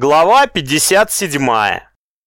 Глава 57.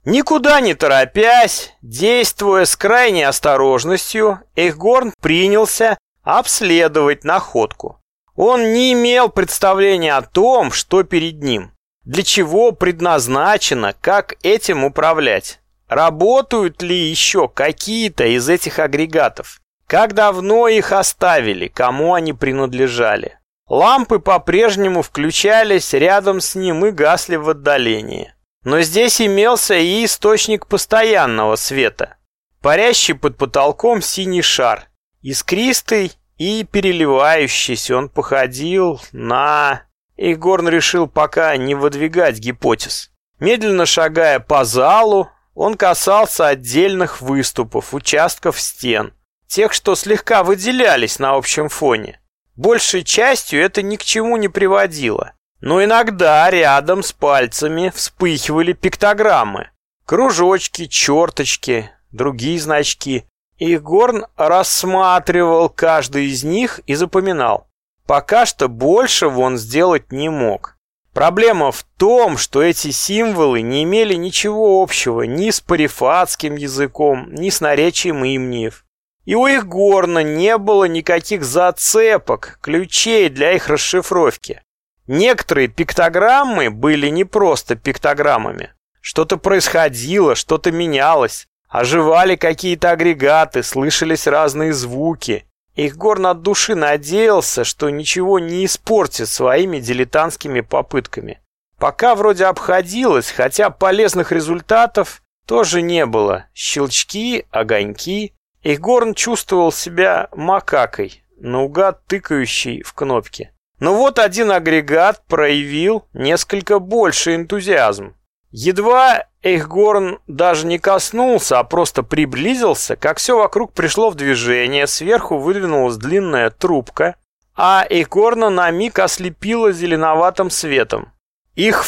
Никуда не торопясь, действуя с крайней осторожностью, Эхгорн принялся обследовать находку. Он не имел представления о том, что перед ним, для чего предназначено, как этим управлять. Работают ли еще какие-то из этих агрегатов? Как давно их оставили, кому они принадлежали? Лампы по-прежнему включались рядом с ним и гасли в отдалении. Но здесь имелся и источник постоянного света. Парящий под потолком синий шар. Искристый и переливающийся он походил на... Игорн решил пока не выдвигать гипотез. Медленно шагая по залу, он касался отдельных выступов, участков стен, тех, что слегка выделялись на общем фоне. Большей частью это ни к чему не приводило. Но иногда рядом с пальцами вспыхивали пиктограммы. Кружочки, черточки, другие значки. И Горн рассматривал каждый из них и запоминал. Пока что больше он сделать не мог. Проблема в том, что эти символы не имели ничего общего ни с парифатским языком, ни с наречием имниев. И у их горна не было никаких зацепок, ключей для их расшифровки. Некоторые пиктограммы были не просто пиктограммами. Что-то происходило, что-то менялось. Оживали какие-то агрегаты, слышались разные звуки. Их горн от души надеялся, что ничего не испортит своими дилетантскими попытками. Пока вроде обходилось, хотя полезных результатов тоже не было. Щелчки, огоньки, Игорн чувствовал себя макакой, наугад тыкающей в кнопки. Но вот один агрегат проявил несколько больше энтузиазм. Едва Эйхгорн даже не коснулся, а просто приблизился, как все вокруг пришло в движение, сверху выдвинулась длинная трубка, а Эйхгорна на миг ослепила зеленоватым светом. Их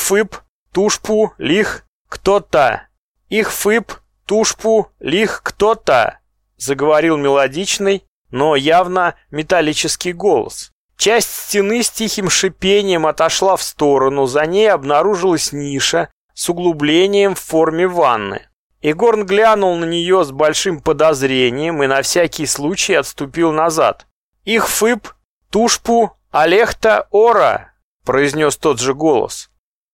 тушпу, лих, кто-то. Их тушпу, лих, кто-то заговорил мелодичный, но явно металлический голос. Часть стены с тихим шипением отошла в сторону, за ней обнаружилась ниша с углублением в форме ванны. Игорн глянул на нее с большим подозрением и на всякий случай отступил назад. «Их фып, тушпу, алехта, ора!» — произнес тот же голос.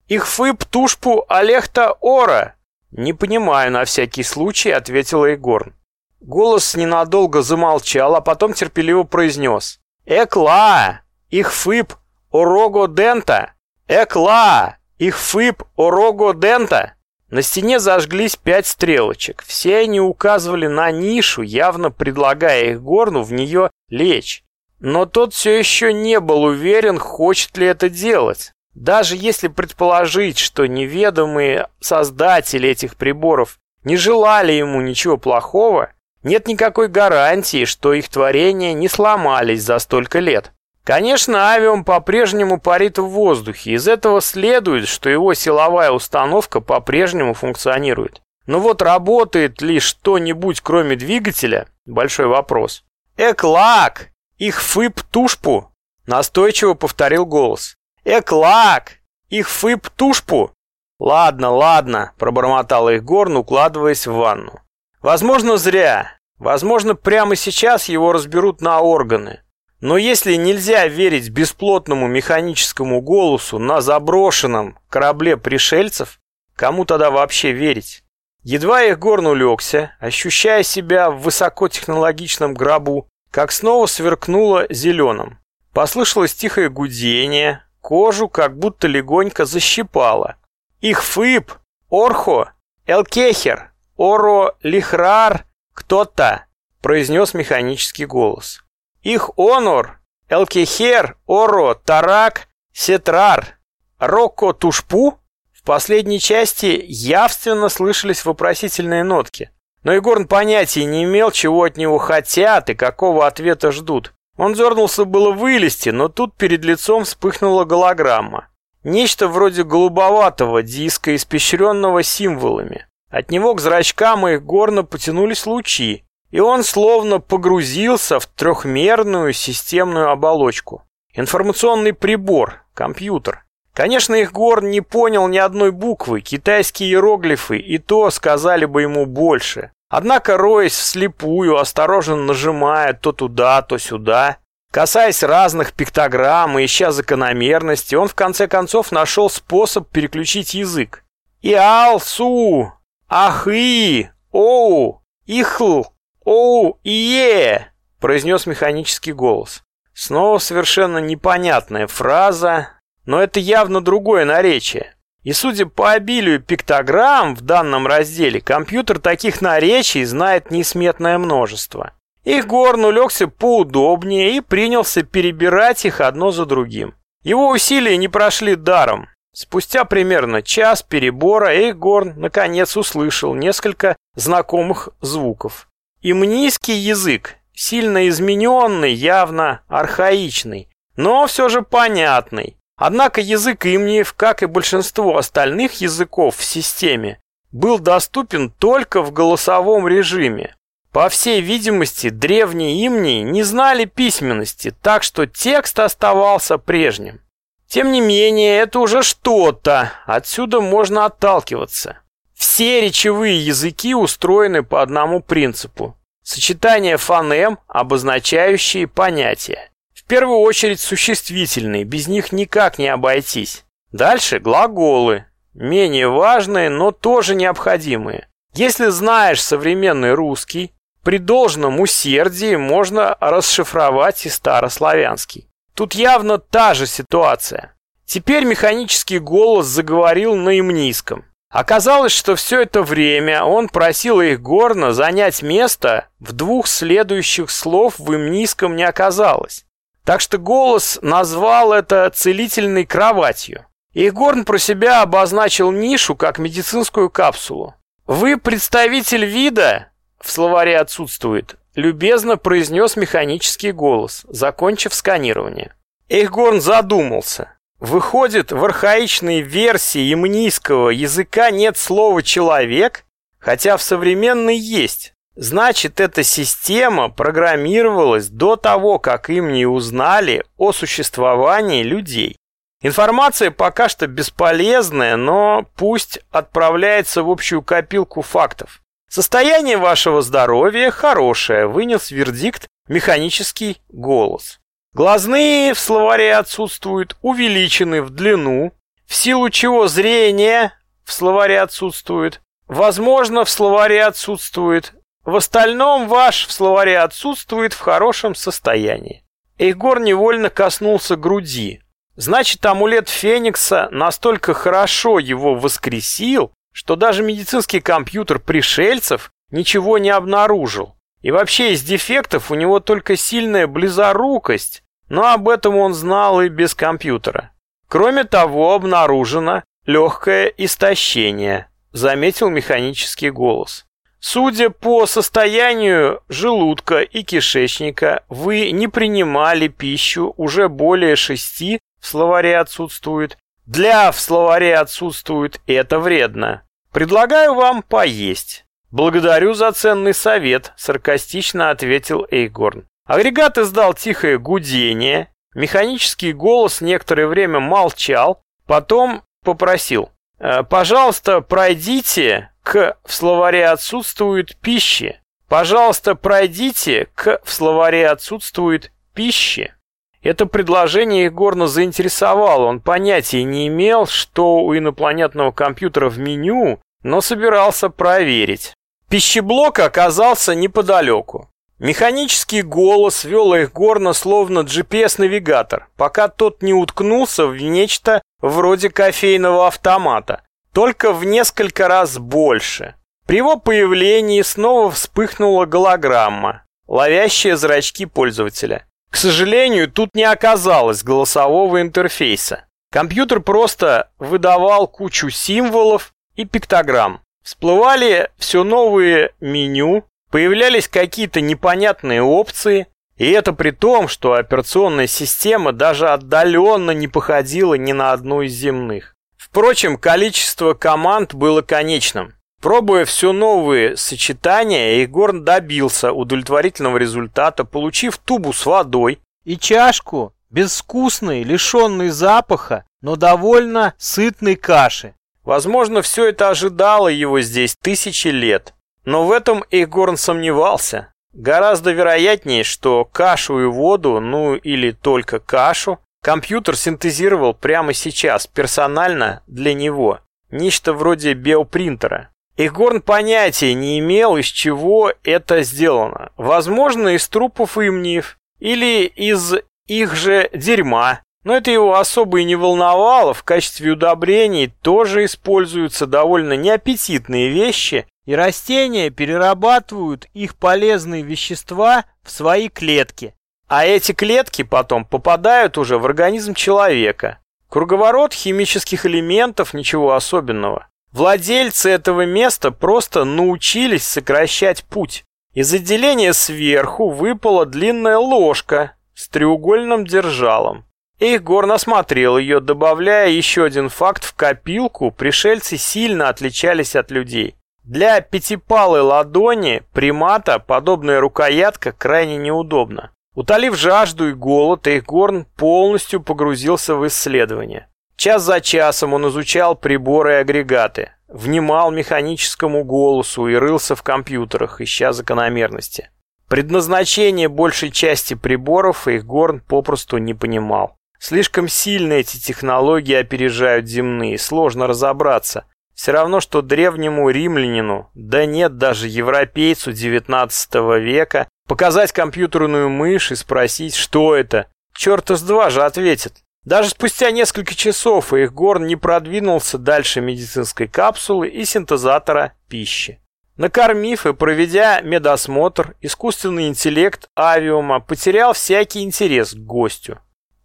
«Их фып, тушпу, алехта, ора!» «Не понимаю, на всякий случай», — ответила Игорн. Голос ненадолго замолчал, а потом терпеливо произнес. «Экла! Их фып орого дента! Экла! Их фып орого дента!» На стене зажглись пять стрелочек. Все они указывали на нишу, явно предлагая их горну в нее лечь. Но тот все еще не был уверен, хочет ли это делать. Даже если предположить, что неведомые создатели этих приборов не желали ему ничего плохого, нет никакой гарантии, что их творения не сломались за столько лет. Конечно, авиум по-прежнему парит в воздухе. Из этого следует, что его силовая установка по-прежнему функционирует. Но вот работает ли что-нибудь кроме двигателя – большой вопрос. «Эклак! Их фып тушпу!» – настойчиво повторил голос. «Эклак! Их фып тушпу!» «Ладно, ладно», – пробормотал их Горн, укладываясь в ванну. Возможно, зря. Возможно, прямо сейчас его разберут на органы. Но если нельзя верить бесплотному механическому голосу на заброшенном корабле пришельцев, кому тогда вообще верить? Едва их горн улегся, ощущая себя в высокотехнологичном гробу, как снова сверкнуло зеленым. Послышалось тихое гудение, кожу как будто легонько защипало. Их фып, орхо, элкехер, «Оро Лихрар кто-то», — произнес механический голос. «Их онор Элкехер Оро Тарак Сетрар Рокко Тушпу?» В последней части явственно слышались вопросительные нотки. Но Егорн понятия не имел, чего от него хотят и какого ответа ждут. Он дернулся было вылезти, но тут перед лицом вспыхнула голограмма. Нечто вроде голубоватого диска, испещренного символами. От него к зрачкам и горно потянулись лучи, и он словно погрузился в трехмерную системную оболочку. Информационный прибор, компьютер. Конечно, их гор не понял ни одной буквы, китайские иероглифы и то сказали бы ему больше. Однако, роясь вслепую, осторожно нажимая то туда, то сюда, касаясь разных пиктограмм и ища закономерности, он в конце концов нашел способ переключить язык. «Иал, су, ахи, оу, ихл, оу, ие», произнес механический голос. Снова совершенно непонятная фраза, но это явно другое наречие. И судя по обилию пиктограмм в данном разделе, компьютер таких наречий знает несметное множество. Их Горн улегся поудобнее и принялся перебирать их одно за другим. Его усилия не прошли даром. Спустя примерно час перебора Эйхгорн наконец услышал несколько знакомых звуков. Имнийский язык, сильно измененный, явно архаичный, но все же понятный. Однако язык имниев, как и большинство остальных языков в системе, был доступен только в голосовом режиме. По всей видимости, древние имнии не знали письменности, так что текст оставался прежним. Тем не менее, это уже что-то, отсюда можно отталкиваться. Все речевые языки устроены по одному принципу. Сочетание фонем, обозначающие понятия первую очередь существительные, без них никак не обойтись. Дальше глаголы, менее важные, но тоже необходимые. Если знаешь современный русский, при должном усердии можно расшифровать и старославянский. Тут явно та же ситуация. Теперь механический голос заговорил на имнийском. Оказалось, что все это время он просил их горно занять место, в двух следующих слов в имнийском не оказалось. Так что голос назвал это целительной кроватью. Игорн про себя обозначил нишу как медицинскую капсулу. «Вы представитель вида?» В словаре отсутствует. Любезно произнес механический голос, закончив сканирование. Эйхгорн задумался. Выходит, в архаичной версии имнийского языка нет слова «человек», хотя в современной есть. Значит, эта система программировалась до того, как им не узнали о существовании людей. Информация пока что бесполезная, но пусть отправляется в общую копилку фактов. Состояние вашего здоровья хорошее, вынес вердикт механический голос. Глазные в словаре отсутствуют, увеличены в длину, в силу чего зрение в словаре отсутствует, возможно, в словаре отсутствует, в остальном ваш в словаре отсутствует в хорошем состоянии. Эйгор невольно коснулся груди. Значит, амулет Феникса настолько хорошо его воскресил, что даже медицинский компьютер пришельцев ничего не обнаружил. И вообще из дефектов у него только сильная близорукость, но об этом он знал и без компьютера. Кроме того, обнаружено легкое истощение, заметил механический голос. Судя по состоянию желудка и кишечника, вы не принимали пищу уже более шести, в словаре отсутствует. Для в словаре отсутствует, это вредно. Предлагаю вам поесть. Благодарю за ценный совет, саркастично ответил Эйгорн. Агрегат издал тихое гудение. Механический голос некоторое время молчал, потом попросил. «Э, «Пожалуйста, пройдите к в словаре отсутствует пищи. Пожалуйста, пройдите к в словаре отсутствует пищи. Это предложение Егорна заинтересовало. Он понятия не имел, что у инопланетного компьютера в меню, но собирался проверить. Пищеблок оказался неподалеку. Механический голос вел их горно словно GPS-навигатор, пока тот не уткнулся в нечто вроде кофейного автомата только в несколько раз больше. При его появлении снова вспыхнула голограмма, ловящая зрачки пользователя. К сожалению, тут не оказалось голосового интерфейса. Компьютер просто выдавал кучу символов и пиктограмм. Всплывали все новые меню, появлялись какие-то непонятные опции, и это при том, что операционная система даже отдаленно не походила ни на одну из земных. Впрочем, количество команд было конечным. Пробуя все новые сочетания, Егор добился удовлетворительного результата, получив тубу с водой и чашку безвкусной, лишенной запаха, но довольно сытной каши. Возможно, все это ожидало его здесь тысячи лет. Но в этом Эйгорн сомневался. Гораздо вероятнее, что кашу и воду, ну или только кашу, компьютер синтезировал прямо сейчас, персонально для него. Нечто вроде биопринтера. Игорн понятия не имел, из чего это сделано. Возможно, из трупов имниев или из их же дерьма. Но это его особо и не волновало, в качестве удобрений тоже используются довольно неаппетитные вещи, и растения перерабатывают их полезные вещества в свои клетки. А эти клетки потом попадают уже в организм человека. Круговорот химических элементов ничего особенного. Владельцы этого места просто научились сокращать путь. Из отделения сверху выпала длинная ложка с треугольным держалом. Эйхгорн осмотрел ее, добавляя еще один факт в копилку, пришельцы сильно отличались от людей. Для пятипалой ладони примата подобная рукоятка крайне неудобна. Утолив жажду и голод, Эйхгорн полностью погрузился в исследование. Час за часом он изучал приборы и агрегаты, внимал механическому голосу и рылся в компьютерах, ища закономерности. Предназначение большей части приборов Эйхгорн попросту не понимал. Слишком сильно эти технологии опережают земные, сложно разобраться. Все равно, что древнему римлянину, да нет, даже европейцу XIX века, показать компьютерную мышь и спросить, что это. Черта с два же ответит. Даже спустя несколько часов их горн не продвинулся дальше медицинской капсулы и синтезатора пищи. Накормив и проведя медосмотр, искусственный интеллект авиума потерял всякий интерес к гостю.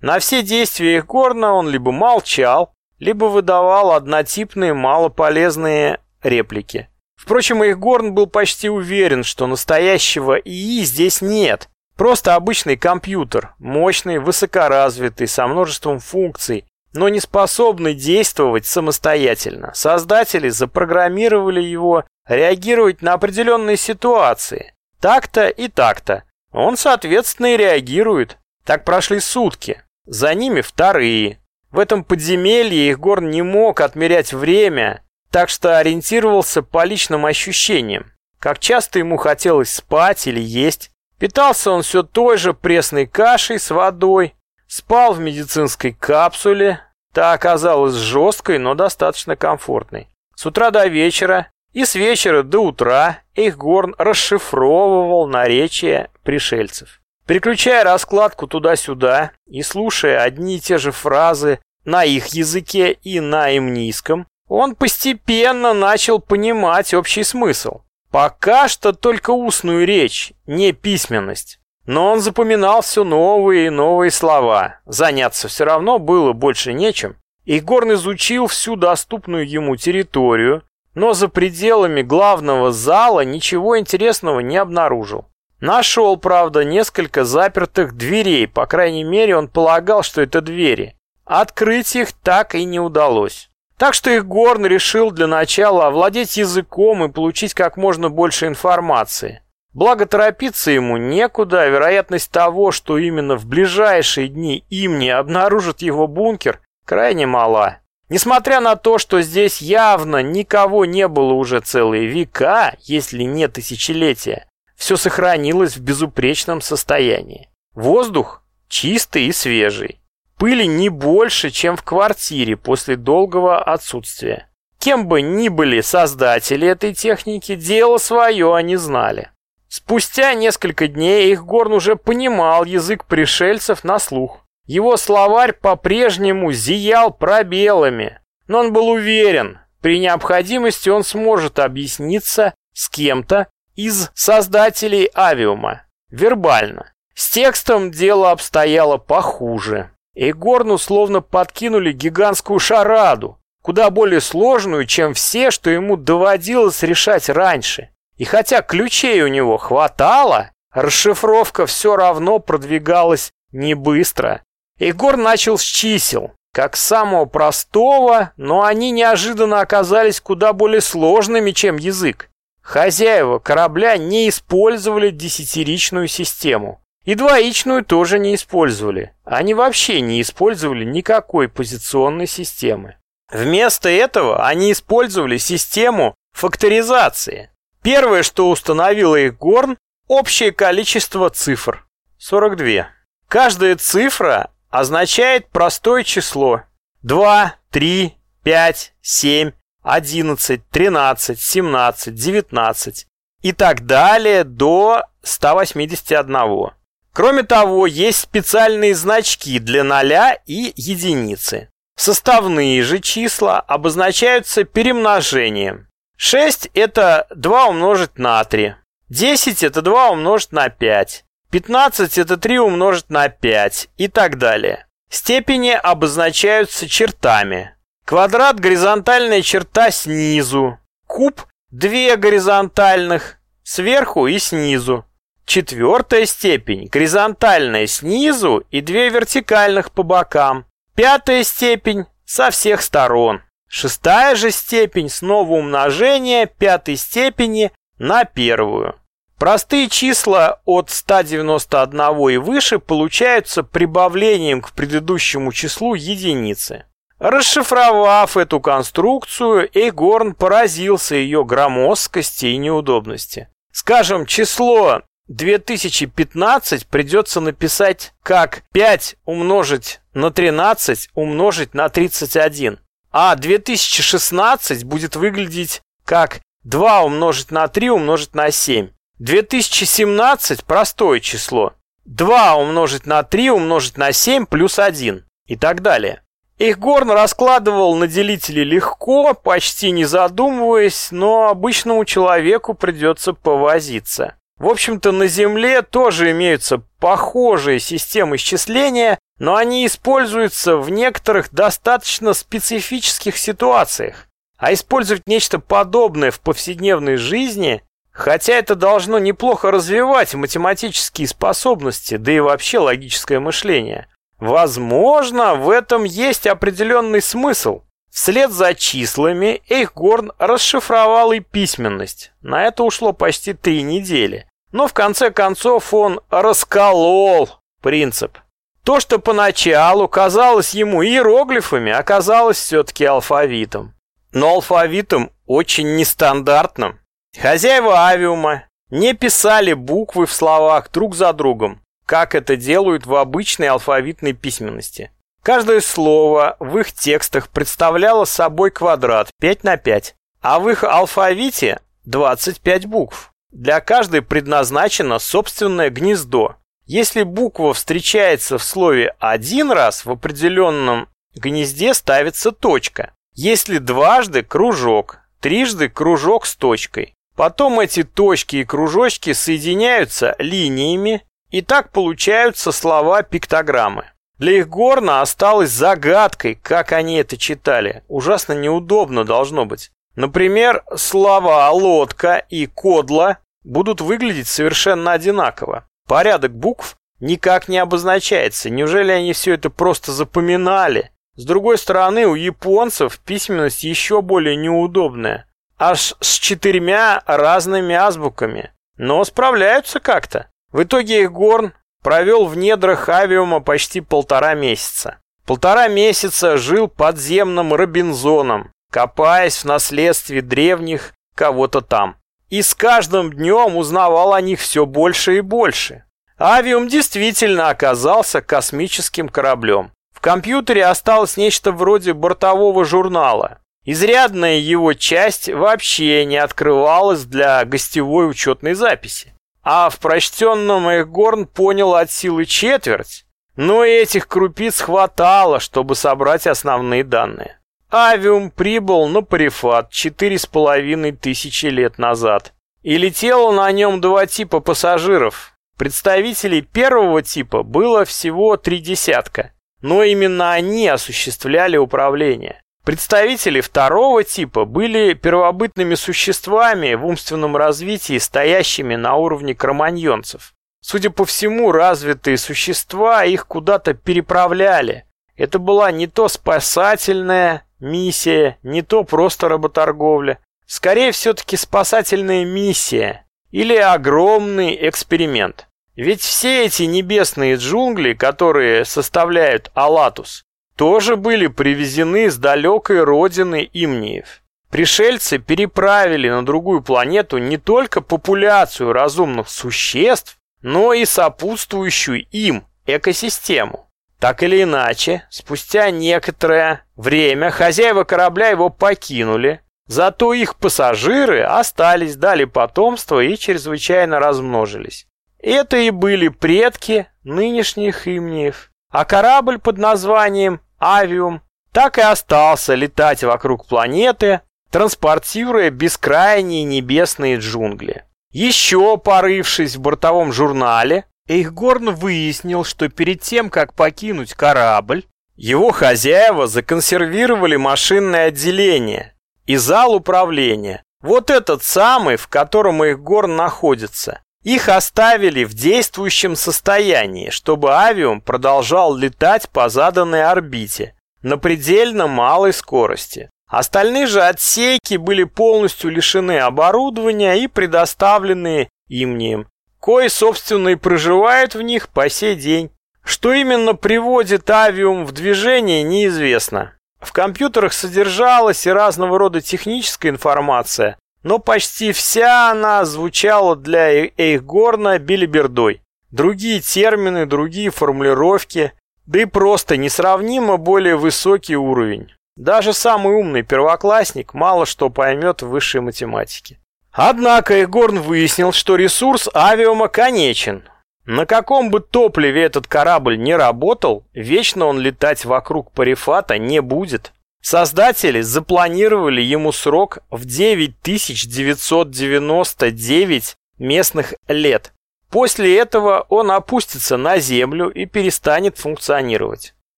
На все действия их горна он либо молчал, либо выдавал однотипные малополезные реплики. Впрочем, их горн был почти уверен, что настоящего ИИ здесь нет – Просто обычный компьютер, мощный, высокоразвитый, со множеством функций, но не способный действовать самостоятельно. Создатели запрограммировали его реагировать на определенные ситуации. Так-то и так-то. Он, соответственно, и реагирует. Так прошли сутки. За ними вторые. В этом подземелье Егор не мог отмерять время, так что ориентировался по личным ощущениям. Как часто ему хотелось спать или есть, Питался он все той же пресной кашей с водой, спал в медицинской капсуле, та оказалась жесткой, но достаточно комфортной. С утра до вечера и с вечера до утра Эйхгорн расшифровывал наречия пришельцев. Переключая раскладку туда-сюда и слушая одни и те же фразы на их языке и на имнийском, он постепенно начал понимать общий смысл. Пока что только устную речь, не письменность. Но он запоминал все новые и новые слова. Заняться все равно было больше нечем. Игорн изучил всю доступную ему территорию, но за пределами главного зала ничего интересного не обнаружил. Нашел, правда, несколько запертых дверей, по крайней мере он полагал, что это двери. Открыть их так и не удалось. Так что их Горн решил для начала овладеть языком и получить как можно больше информации. Благо торопиться ему некуда, а вероятность того, что именно в ближайшие дни им не обнаружат его бункер, крайне мала. Несмотря на то, что здесь явно никого не было уже целые века, если не тысячелетия, все сохранилось в безупречном состоянии. Воздух чистый и свежий. Пыли не больше, чем в квартире после долгого отсутствия. Кем бы ни были создатели этой техники, дело свое они знали. Спустя несколько дней их Горн уже понимал язык пришельцев на слух. Его словарь по-прежнему зиял пробелами, но он был уверен, при необходимости он сможет объясниться с кем-то из создателей авиума, вербально. С текстом дело обстояло похуже. Егорну словно подкинули гигантскую шараду, куда более сложную, чем все, что ему доводилось решать раньше. И хотя ключей у него хватало, расшифровка все равно продвигалась не быстро. Егор начал с чисел, как самого простого, но они неожиданно оказались куда более сложными, чем язык. Хозяева корабля не использовали десятиричную систему. И двоичную тоже не использовали. Они вообще не использовали никакой позиционной системы. Вместо этого они использовали систему факторизации. Первое, что установило их Горн, общее количество цифр – 42. Каждая цифра означает простое число – 2, 3, 5, 7, 11, 13, 17, 19 и так далее до 181. Кроме того, есть специальные значки для ноля и единицы. Составные же числа обозначаются перемножением. 6 это 2 умножить на 3. 10 это 2 умножить на 5. 15 это 3 умножить на 5 и так далее. Степени обозначаются чертами. Квадрат – горизонтальная черта снизу. Куб – две горизонтальных, сверху и снизу. Четвертая степень – горизонтальная снизу и две вертикальных по бокам. Пятая степень со всех сторон. Шестая же степень снова умножение пятой степени на первую. Простые числа от 191 и выше получаются прибавлением к предыдущему числу единицы. Расшифровав эту конструкцию, Эйгорн поразился ее громоздкости и неудобности. Скажем, число 2015 придется написать как 5 умножить на 13 умножить на 31. А 2016 будет выглядеть как 2 умножить на 3 умножить на 7. 2017 простое число. 2 умножить на 3 умножить на 7 плюс 1 и так далее. Их Горн раскладывал на делители легко, почти не задумываясь, но обычному человеку придется повозиться. В общем-то, на Земле тоже имеются похожие системы счисления, но они используются в некоторых достаточно специфических ситуациях. А использовать нечто подобное в повседневной жизни, хотя это должно неплохо развивать математические способности, да и вообще логическое мышление. Возможно, в этом есть определенный смысл. Вслед за числами Эйхгорн расшифровал и письменность. На это ушло почти три недели. Но в конце концов он расколол принцип. То, что поначалу казалось ему иероглифами, оказалось все-таки алфавитом. Но алфавитом очень нестандартным. Хозяева авиума не писали буквы в словах друг за другом, как это делают в обычной алфавитной письменности. Каждое слово в их текстах представляло собой квадрат 5 на 5, а в их алфавите 25 букв. Для каждой предназначено собственное гнездо. Если буква встречается в слове один раз, в определенном гнезде ставится точка. Если дважды – кружок, трижды – кружок с точкой. Потом эти точки и кружочки соединяются линиями, и так получаются слова-пиктограммы. Для их горна осталось загадкой, как они это читали. Ужасно неудобно должно быть. Например, слова «лодка» и «кодла» будут выглядеть совершенно одинаково. Порядок букв никак не обозначается. Неужели они все это просто запоминали? С другой стороны, у японцев письменность еще более неудобная. Аж с четырьмя разными азбуками. Но справляются как-то. В итоге их Горн провел в недрах авиума почти полтора месяца. Полтора месяца жил подземным Робинзоном, копаясь в наследстве древних кого-то там. И с каждым днем узнавал о них все больше и больше. Авиум действительно оказался космическим кораблем. В компьютере осталось нечто вроде бортового журнала. Изрядная его часть вообще не открывалась для гостевой учетной записи а в прочтенном Эгорн понял от силы четверть, но этих крупиц хватало, чтобы собрать основные данные. Авиум прибыл на Парифат четыре с половиной тысячи лет назад, и летело на нем два типа пассажиров. Представителей первого типа было всего три десятка, но именно они осуществляли управление. Представители второго типа были первобытными существами в умственном развитии, стоящими на уровне кроманьонцев. Судя по всему, развитые существа их куда-то переправляли. Это была не то спасательная миссия, не то просто работорговля. Скорее, все-таки спасательная миссия или огромный эксперимент. Ведь все эти небесные джунгли, которые составляют Алатус, тоже были привезены с далекой родины Имниев. Пришельцы переправили на другую планету не только популяцию разумных существ, но и сопутствующую им экосистему. Так или иначе, спустя некоторое время хозяева корабля его покинули, зато их пассажиры остались, дали потомство и чрезвычайно размножились. Это и были предки нынешних имниев. А корабль под названием «Авиум» так и остался летать вокруг планеты, транспортируя бескрайние небесные джунгли. Еще порывшись в бортовом журнале, Эйхгорн выяснил, что перед тем, как покинуть корабль, его хозяева законсервировали машинное отделение и зал управления. Вот этот самый, в котором Эйхгорн находится. Их оставили в действующем состоянии, чтобы авиум продолжал летать по заданной орбите на предельно малой скорости. Остальные же отсеки были полностью лишены оборудования и предоставлены имнием, кои, собственно, и проживают в них по сей день. Что именно приводит авиум в движение, неизвестно. В компьютерах содержалась и разного рода техническая информация, но почти вся она звучала для Эйхгорна билибердой. Другие термины, другие формулировки, да и просто несравнимо более высокий уровень. Даже самый умный первоклассник мало что поймет в высшей математике. Однако Егорн выяснил, что ресурс авиума конечен. На каком бы топливе этот корабль не работал, вечно он летать вокруг Парифата не будет. Создатели запланировали ему срок в 9999 местных лет. После этого он опустится на землю и перестанет функционировать.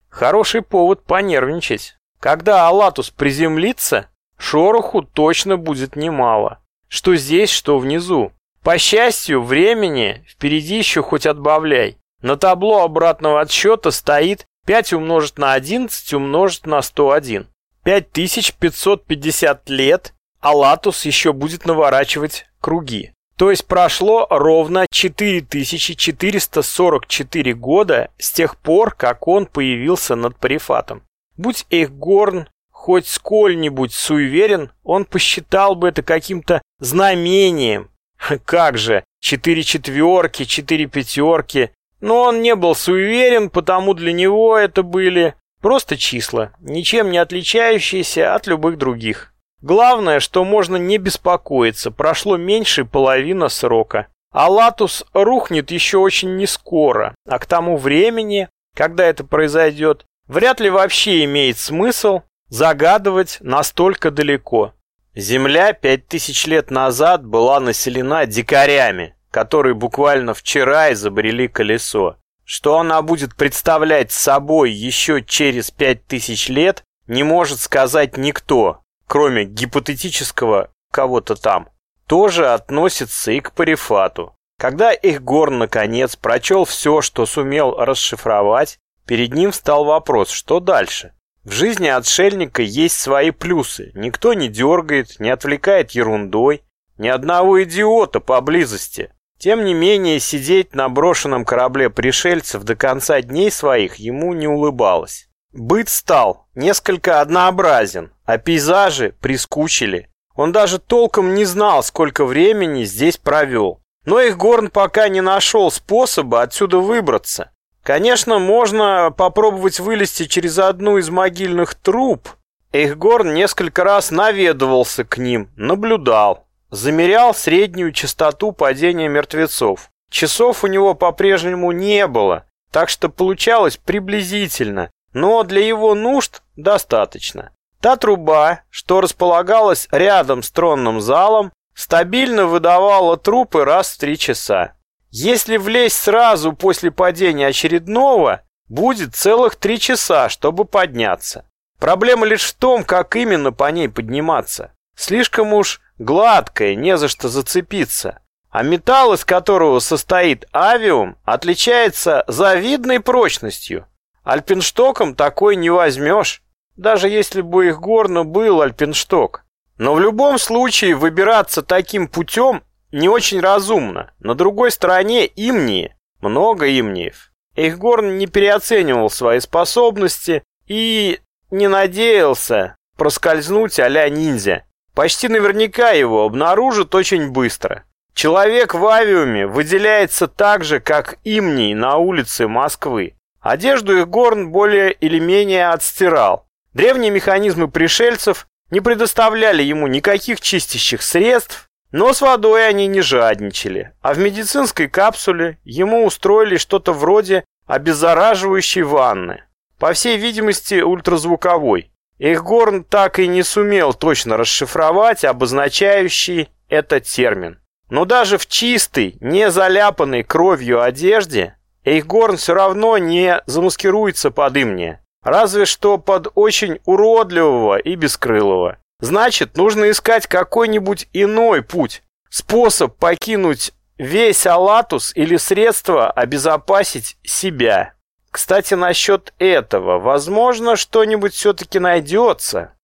Хороший повод понервничать. Когда Алатус приземлится, шороху точно будет немало. Что здесь, что внизу. По счастью, времени впереди еще хоть отбавляй. На табло обратного отсчета стоит 5 умножить на 11 умножить на 101. 5550 лет Алатус еще будет наворачивать круги. То есть прошло ровно 4444 года с тех пор, как он появился над Парифатом. Будь Эйхгорн хоть сколь-нибудь суеверен, он посчитал бы это каким-то знамением. Как же, четыре четверки, четыре пятерки. Но он не был суеверен, потому для него это были просто числа, ничем не отличающиеся от любых других. Главное, что можно не беспокоиться, прошло меньше половины срока. А Латус рухнет еще очень не скоро, а к тому времени, когда это произойдет, вряд ли вообще имеет смысл загадывать настолько далеко. Земля пять тысяч лет назад была населена дикарями, которые буквально вчера изобрели колесо. Что она будет представлять собой еще через пять тысяч лет, не может сказать никто, кроме гипотетического кого-то там. Тоже относится и к Парифату. Когда Ихгорн наконец прочел все, что сумел расшифровать, Перед ним встал вопрос, что дальше? В жизни отшельника есть свои плюсы. Никто не дергает, не отвлекает ерундой. Ни одного идиота поблизости. Тем не менее, сидеть на брошенном корабле пришельцев до конца дней своих ему не улыбалось. Быт стал несколько однообразен, а пейзажи прискучили. Он даже толком не знал, сколько времени здесь провел. Но их Горн пока не нашел способа отсюда выбраться. Конечно, можно попробовать вылезти через одну из могильных труб. Эйхгорн несколько раз наведывался к ним, наблюдал, замерял среднюю частоту падения мертвецов. Часов у него по-прежнему не было, так что получалось приблизительно, но для его нужд достаточно. Та труба, что располагалась рядом с тронным залом, стабильно выдавала трупы раз в три часа. Если влезть сразу после падения очередного, будет целых три часа, чтобы подняться. Проблема лишь в том, как именно по ней подниматься. Слишком уж гладкая, не за что зацепиться. А металл, из которого состоит авиум, отличается завидной прочностью. Альпинштоком такой не возьмешь, даже если бы их горно был альпиншток. Но в любом случае выбираться таким путем не очень разумно. На другой стороне Имнии много имниев. Эйхгорн не переоценивал свои способности и не надеялся проскользнуть а-ля ниндзя. Почти наверняка его обнаружат очень быстро. Человек в авиуме выделяется так же, как имний на улице Москвы. Одежду их Горн более или менее отстирал. Древние механизмы пришельцев не предоставляли ему никаких чистящих средств, но с водой они не жадничали, а в медицинской капсуле ему устроили что-то вроде обеззараживающей ванны. По всей видимости, ультразвуковой. Эхгорн так и не сумел точно расшифровать обозначающий этот термин. Но даже в чистой, не заляпанной кровью одежде Эйхгорн все равно не замаскируется под имне, разве что под очень уродливого и бескрылого. Значит, нужно искать какой-нибудь иной путь, способ покинуть весь Алатус или средство обезопасить себя. Кстати, насчет этого, возможно, что-нибудь все-таки найдется.